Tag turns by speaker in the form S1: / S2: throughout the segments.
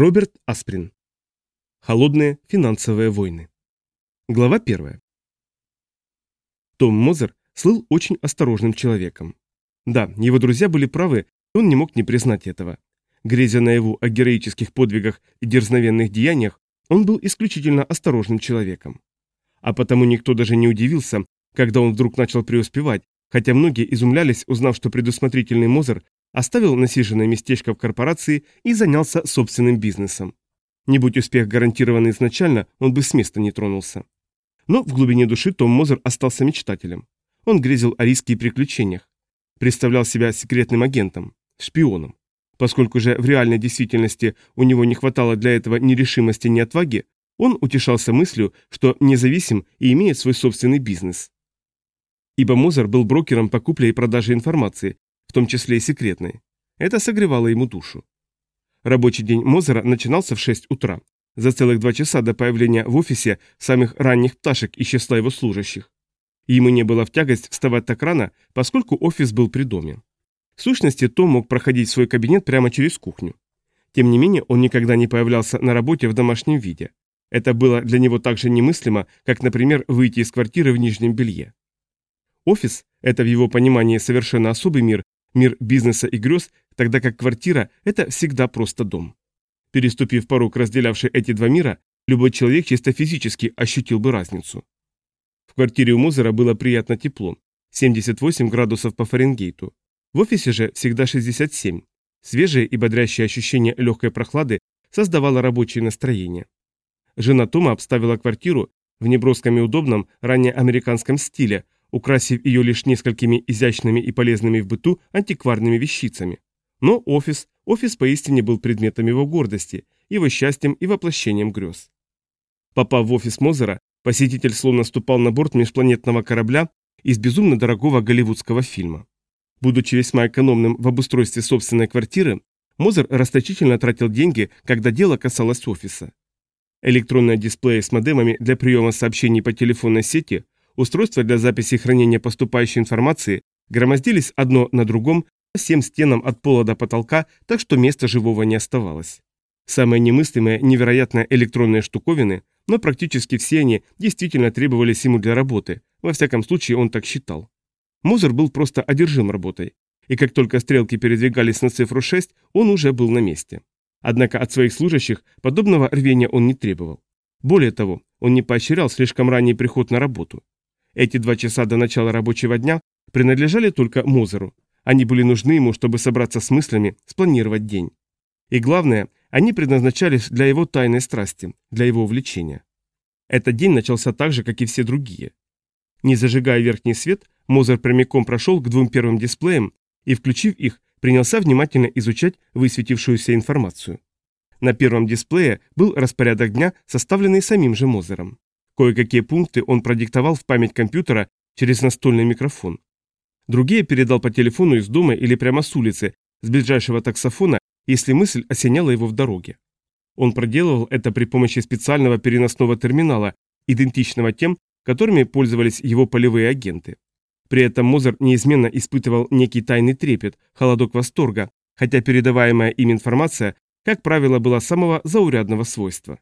S1: Роберт Асприн. Холодные финансовые войны. Глава 1. Том Мозер слыл очень осторожным человеком. Да, его друзья были правы, и он не мог не признать этого. Грезя наяву о героических подвигах и дерзновенных деяниях, он был исключительно осторожным человеком. А потому никто даже не удивился, когда он вдруг начал преуспевать, хотя многие изумлялись, узнав, что предусмотрительный Мозер оставил насиженное местечко в корпорации и занялся собственным бизнесом. Не будь успех гарантирован изначально, он бы с места не тронулся. Но в глубине души Том Мозер остался мечтателем. Он грезил о риске и приключениях. Представлял себя секретным агентом, шпионом. Поскольку же в реальной действительности у него не хватало для этого ни решимости, ни отваги, он утешался мыслью, что независим и имеет свой собственный бизнес. Ибо Мозер был брокером по купле и продаже информации, в том числе и секретной. Это согревало ему душу. Рабочий день Мозера начинался в 6 утра, за целых два часа до появления в офисе самых ранних пташек из числа его служащих. Ему не было в тягость вставать так рано, поскольку офис был при доме. В сущности, Том мог проходить свой кабинет прямо через кухню. Тем не менее, он никогда не появлялся на работе в домашнем виде. Это было для него так же немыслимо, как, например, выйти из квартиры в нижнем белье. Офис – это в его понимании совершенно особый мир, мир бизнеса и грез, тогда как квартира – это всегда просто дом. Переступив порог, разделявший эти два мира, любой человек чисто физически ощутил бы разницу. В квартире у Мозера было приятно тепло, 78 градусов по Фаренгейту. В офисе же всегда 67. Свежее и бодрящее ощущение легкой прохлады создавало рабочее настроение. Жена Тома обставила квартиру в неброском и удобном ранее американском стиле, украсив ее лишь несколькими изящными и полезными в быту антикварными вещицами. Но офис, офис поистине был предметом его гордости, его счастьем и воплощением грез. Попав в офис Мозера, посетитель словно ступал на борт межпланетного корабля из безумно дорогого голливудского фильма. Будучи весьма экономным в обустройстве собственной квартиры, Мозер расточительно тратил деньги, когда дело касалось офиса. Электронные дисплеи с модемами для приема сообщений по телефонной сети – Устройства для записи и хранения поступающей информации громоздились одно на другом всем стенам от пола до потолка, так что места живого не оставалось. Самые немыслимые, невероятные электронные штуковины, но практически все они действительно требовались ему для работы, во всяком случае он так считал. Мозер был просто одержим работой, и как только стрелки передвигались на цифру 6, он уже был на месте. Однако от своих служащих подобного рвения он не требовал. Более того, он не поощрял слишком ранний приход на работу. Эти два часа до начала рабочего дня принадлежали только Мозеру. Они были нужны ему, чтобы собраться с мыслями, спланировать день. И главное, они предназначались для его тайной страсти, для его увлечения. Этот день начался так же, как и все другие. Не зажигая верхний свет, Мозер прямиком прошел к двум первым дисплеям и, включив их, принялся внимательно изучать высветившуюся информацию. На первом дисплее был распорядок дня, составленный самим же Мозером. Кое-какие пункты он продиктовал в память компьютера через настольный микрофон. Другие передал по телефону из дома или прямо с улицы, с ближайшего таксофона, если мысль осеняла его в дороге. Он проделывал это при помощи специального переносного терминала, идентичного тем, которыми пользовались его полевые агенты. При этом Мозер неизменно испытывал некий тайный трепет, холодок восторга, хотя передаваемая им информация, как правило, была самого заурядного свойства.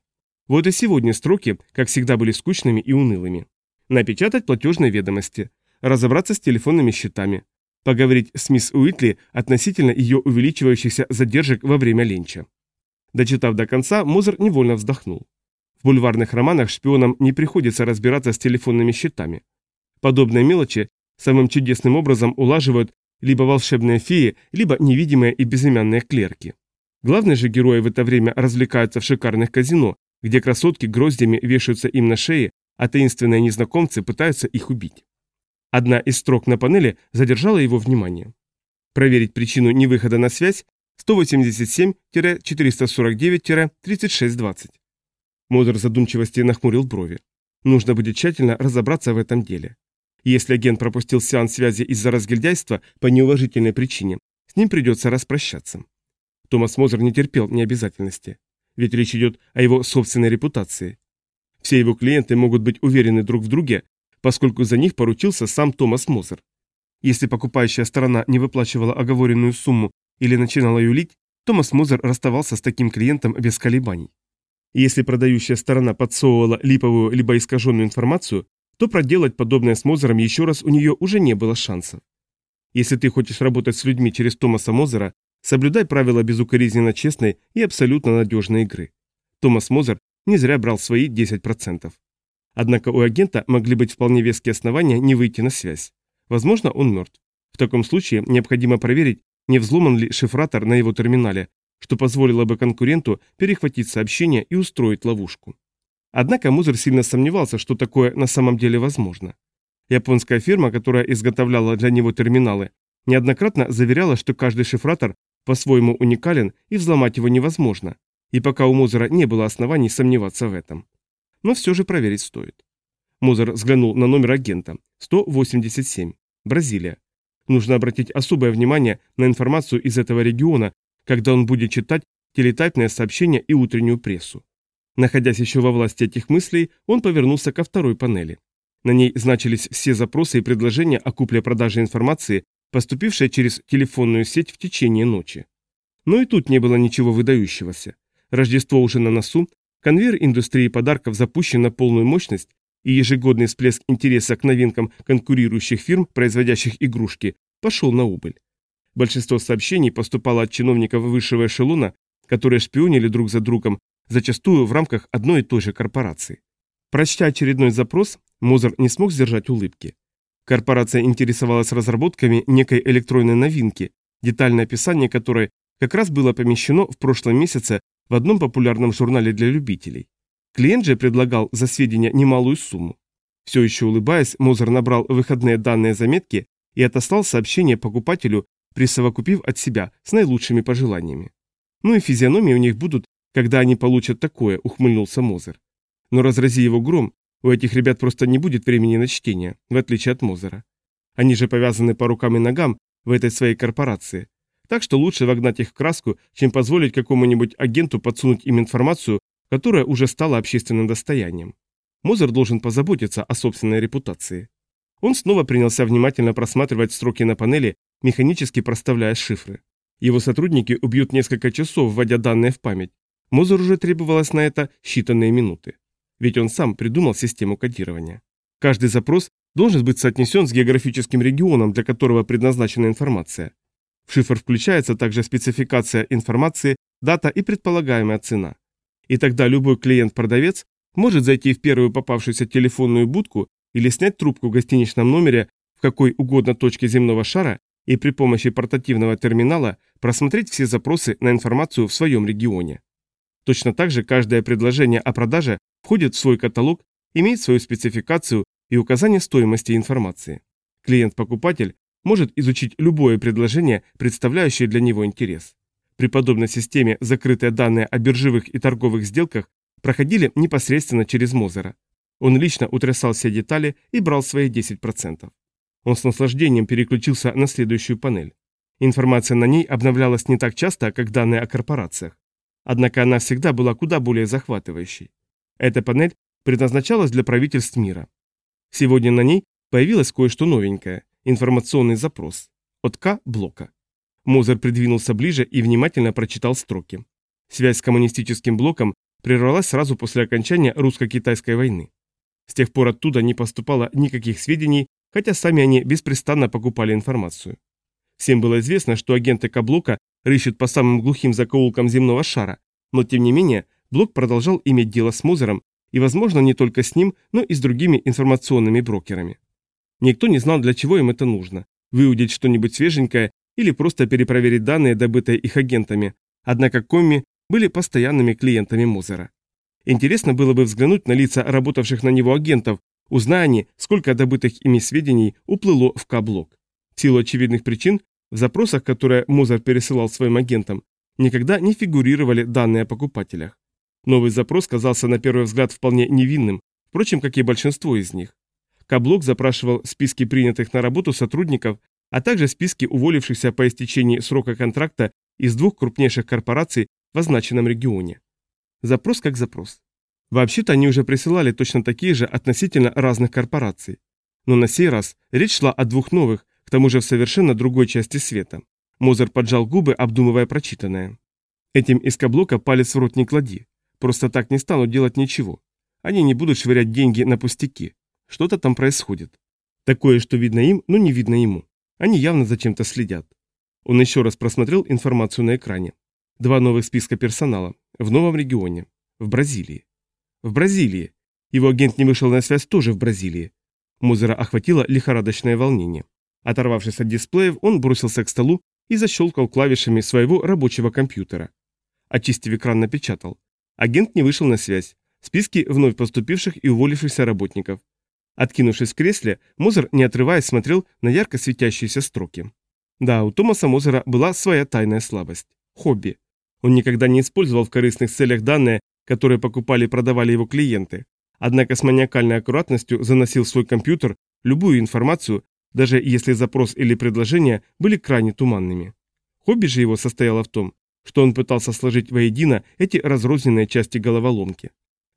S1: Вот и сегодня строки, как всегда, были скучными и унылыми. Напечатать платежные ведомости, разобраться с телефонными счетами, поговорить с мисс Уитли относительно ее увеличивающихся задержек во время ленча. Дочитав до конца, Мозер невольно вздохнул. В бульварных романах шпионам не приходится разбираться с телефонными счетами. Подобные мелочи самым чудесным образом улаживают либо волшебные феи, либо невидимые и безымянные клерки. Главные же герои в это время развлекаются в шикарных казино, где красотки гроздями вешаются им на шее, а таинственные незнакомцы пытаются их убить. Одна из строк на панели задержала его внимание. Проверить причину невыхода на связь 187-449-3620. Модер задумчивости нахмурил брови. Нужно будет тщательно разобраться в этом деле. Если агент пропустил сеанс связи из-за разгильдяйства по неуважительной причине, с ним придется распрощаться. Томас Мозер не терпел необязательности ведь речь идет о его собственной репутации. Все его клиенты могут быть уверены друг в друге, поскольку за них поручился сам Томас Мозер. Если покупающая сторона не выплачивала оговоренную сумму или начинала юлить, Томас Мозер расставался с таким клиентом без колебаний. Если продающая сторона подсовывала липовую либо искаженную информацию, то проделать подобное с Мозером еще раз у нее уже не было шансов. Если ты хочешь работать с людьми через Томаса Мозера, соблюдай правила безукоризненно честной и абсолютно надежной игры. Томас Мозер не зря брал свои 10%. Однако у агента могли быть вполне веские основания не выйти на связь. Возможно, он мертв. В таком случае необходимо проверить, не взломан ли шифратор на его терминале, что позволило бы конкуренту перехватить сообщение и устроить ловушку. Однако Музер сильно сомневался, что такое на самом деле возможно. Японская фирма, которая изготовляла для него терминалы, неоднократно заверяла, что каждый шифратор по-своему уникален и взломать его невозможно, и пока у Музера не было оснований сомневаться в этом. Но все же проверить стоит. Музер взглянул на номер агента. 187. Бразилия. Нужно обратить особое внимание на информацию из этого региона, когда он будет читать телетайпные сообщения и утреннюю прессу. Находясь еще во власти этих мыслей, он повернулся ко второй панели. На ней значились все запросы и предложения о купле-продаже информации, поступившие через телефонную сеть в течение ночи. Но и тут не было ничего выдающегося. Рождество уже на носу, конвейер индустрии подарков запущен на полную мощность, и ежегодный всплеск интереса к новинкам конкурирующих фирм, производящих игрушки, пошел на убыль. Большинство сообщений поступало от чиновников высшего эшелона, которые шпионили друг за другом, зачастую в рамках одной и той же корпорации. Прочтя очередной запрос, Мозер не смог сдержать улыбки. Корпорация интересовалась разработками некой электронной новинки, детальное описание которой как раз было помещено в прошлом месяце в одном популярном журнале для любителей. Клиент же предлагал за сведения немалую сумму. Все еще улыбаясь, Мозер набрал выходные данные заметки и отослал сообщение покупателю, присовокупив от себя с наилучшими пожеланиями. Ну и физиономии у них будут, когда они получат такое, ухмыльнулся Мозер. Но разрази его гром, у этих ребят просто не будет времени на чтение, в отличие от Мозера. Они же повязаны по рукам и ногам в этой своей корпорации. Так что лучше вогнать их в краску, чем позволить какому-нибудь агенту подсунуть им информацию, которое уже стало общественным достоянием. Мозер должен позаботиться о собственной репутации. Он снова принялся внимательно просматривать строки на панели, механически проставляя шифры. Его сотрудники убьют несколько часов, вводя данные в память. Мозер уже требовалось на это считанные минуты. Ведь он сам придумал систему кодирования. Каждый запрос должен быть соотнесен с географическим регионом, для которого предназначена информация. В шифр включается также спецификация информации, дата и предполагаемая цена. И тогда любой клиент-продавец может зайти в первую попавшуюся телефонную будку или снять трубку в гостиничном номере в какой угодно точке земного шара и при помощи портативного терминала просмотреть все запросы на информацию в своем регионе. Точно так же каждое предложение о продаже входит в свой каталог, имеет свою спецификацию и указание стоимости информации. Клиент-покупатель может изучить любое предложение, представляющее для него интерес. При подобной системе закрытые данные о биржевых и торговых сделках проходили непосредственно через Мозера. Он лично утрясал все детали и брал свои 10%. Он с наслаждением переключился на следующую панель. Информация на ней обновлялась не так часто, как данные о корпорациях. Однако она всегда была куда более захватывающей. Эта панель предназначалась для правительств мира. Сегодня на ней появилось кое-что новенькое – информационный запрос от К-блока. Мозер придвинулся ближе и внимательно прочитал строки. Связь с коммунистическим блоком прервалась сразу после окончания русско-китайской войны. С тех пор оттуда не поступало никаких сведений, хотя сами они беспрестанно покупали информацию. Всем было известно, что агенты К-блока рыщут по самым глухим закоулкам земного шара, но тем не менее Блок продолжал иметь дело с Мозером и, возможно, не только с ним, но и с другими информационными брокерами. Никто не знал, для чего им это нужно – выудить что-нибудь свеженькое или просто перепроверить данные, добытые их агентами, однако Комми были постоянными клиентами Мозера. Интересно было бы взглянуть на лица работавших на него агентов, узная они, сколько добытых ими сведений уплыло в К-блок. В силу очевидных причин, в запросах, которые Мозер пересылал своим агентам, никогда не фигурировали данные о покупателях. Новый запрос казался на первый взгляд вполне невинным, впрочем, как и большинство из них. Каблок запрашивал списки принятых на работу сотрудников, а также списки уволившихся по истечении срока контракта из двух крупнейших корпораций в означенном регионе. Запрос как запрос. Вообще-то они уже присылали точно такие же относительно разных корпораций. Но на сей раз речь шла о двух новых, к тому же в совершенно другой части света. Мозер поджал губы, обдумывая прочитанное. Этим из каблока палец в рот не клади. Просто так не станут делать ничего. Они не будут швырять деньги на пустяки. Что-то там происходит. Такое, что видно им, но не видно ему. Они явно за чем-то следят. Он еще раз просмотрел информацию на экране. Два новых списка персонала. В новом регионе. В Бразилии. В Бразилии. Его агент не вышел на связь тоже в Бразилии. Музера охватило лихорадочное волнение. Оторвавшись от дисплеев, он бросился к столу и защелкал клавишами своего рабочего компьютера. Очистив экран, напечатал. Агент не вышел на связь. Списки вновь поступивших и уволившихся работников. Откинувшись в кресле, Мозер, не отрываясь, смотрел на ярко светящиеся строки. Да, у Томаса Мозера была своя тайная слабость – хобби. Он никогда не использовал в корыстных целях данные, которые покупали и продавали его клиенты. Однако с маниакальной аккуратностью заносил в свой компьютер любую информацию, даже если запрос или предложение были крайне туманными. Хобби же его состояло в том, что он пытался сложить воедино эти разрозненные части головоломки.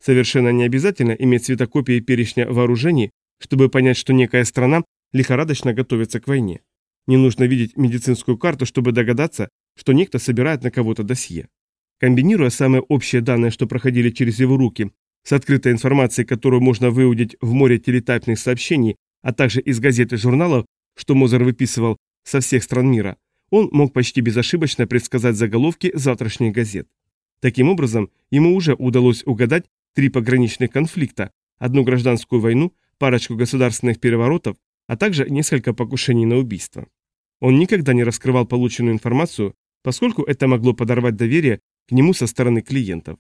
S1: Совершенно не обязательно иметь цветокопии перечня вооружений, чтобы понять, что некая страна лихорадочно готовится к войне. Не нужно видеть медицинскую карту, чтобы догадаться, что некто собирает на кого-то досье. Комбинируя самые общие данные, что проходили через его руки, с открытой информацией, которую можно выудить в море телетайпных сообщений, а также из газет и журналов, что Мозер выписывал со всех стран мира, он мог почти безошибочно предсказать заголовки завтрашних газет. Таким образом, ему уже удалось угадать три пограничных конфликта, одну гражданскую войну, парочку государственных переворотов, а также несколько покушений на убийство. Он никогда не раскрывал полученную информацию, поскольку это могло подорвать доверие к нему со стороны клиентов.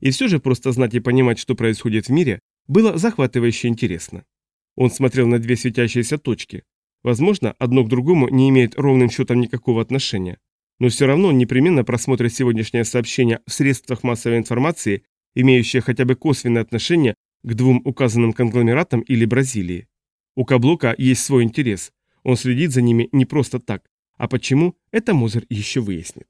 S1: И все же просто знать и понимать, что происходит в мире, было захватывающе интересно. Он смотрел на две светящиеся точки. Возможно, одно к другому не имеет ровным счетом никакого отношения. Но все равно он непременно просмотрит сегодняшнее сообщение в средствах массовой информации имеющие хотя бы косвенное отношение к двум указанным конгломератам или Бразилии. У Каблока есть свой интерес, он следит за ними не просто так, а почему, это Мозер еще выяснит.